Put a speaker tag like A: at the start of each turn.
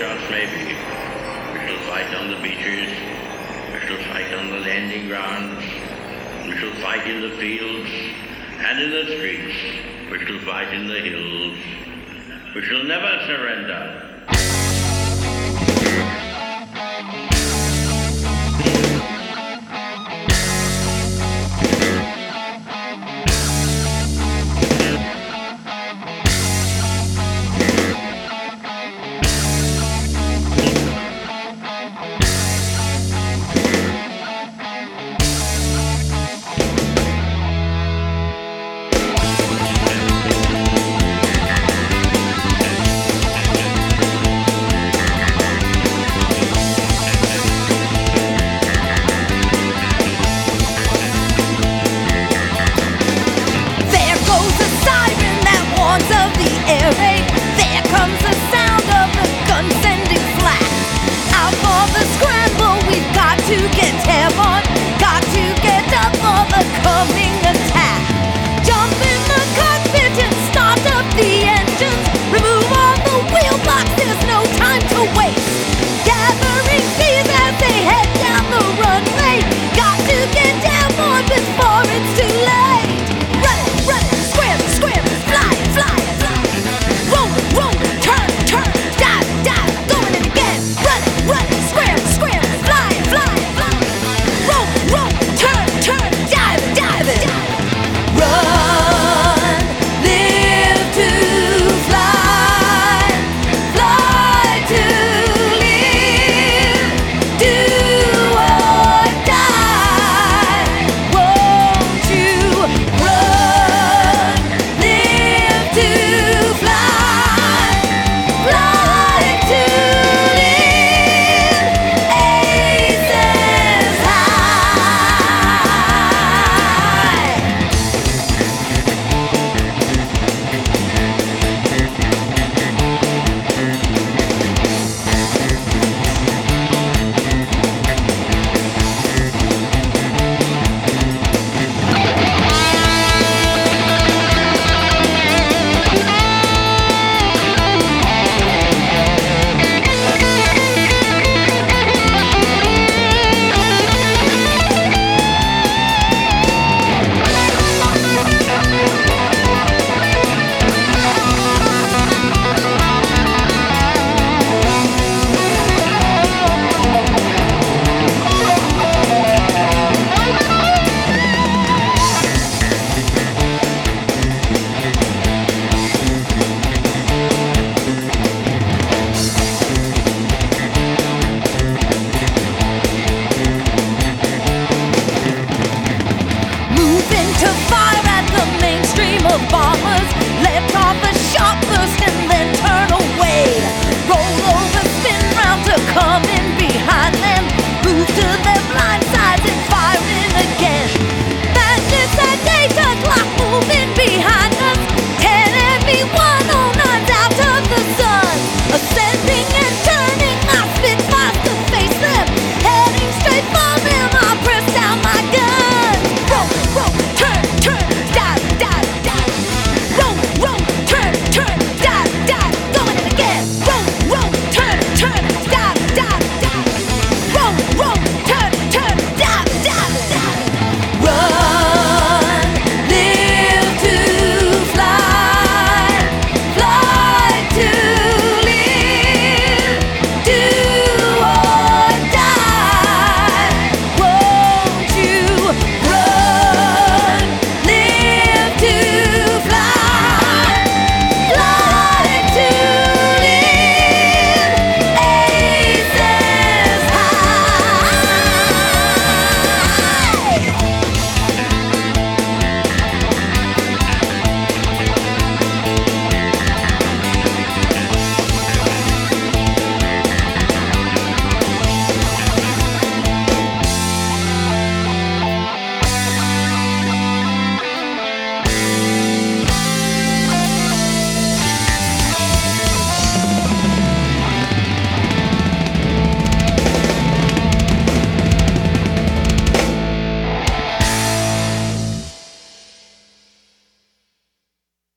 A: just maybe, we shall fight on the beaches, we shall fight on the landing grounds, we shall fight in the fields and in the streets, we shall fight in the hills. We shall never surrender.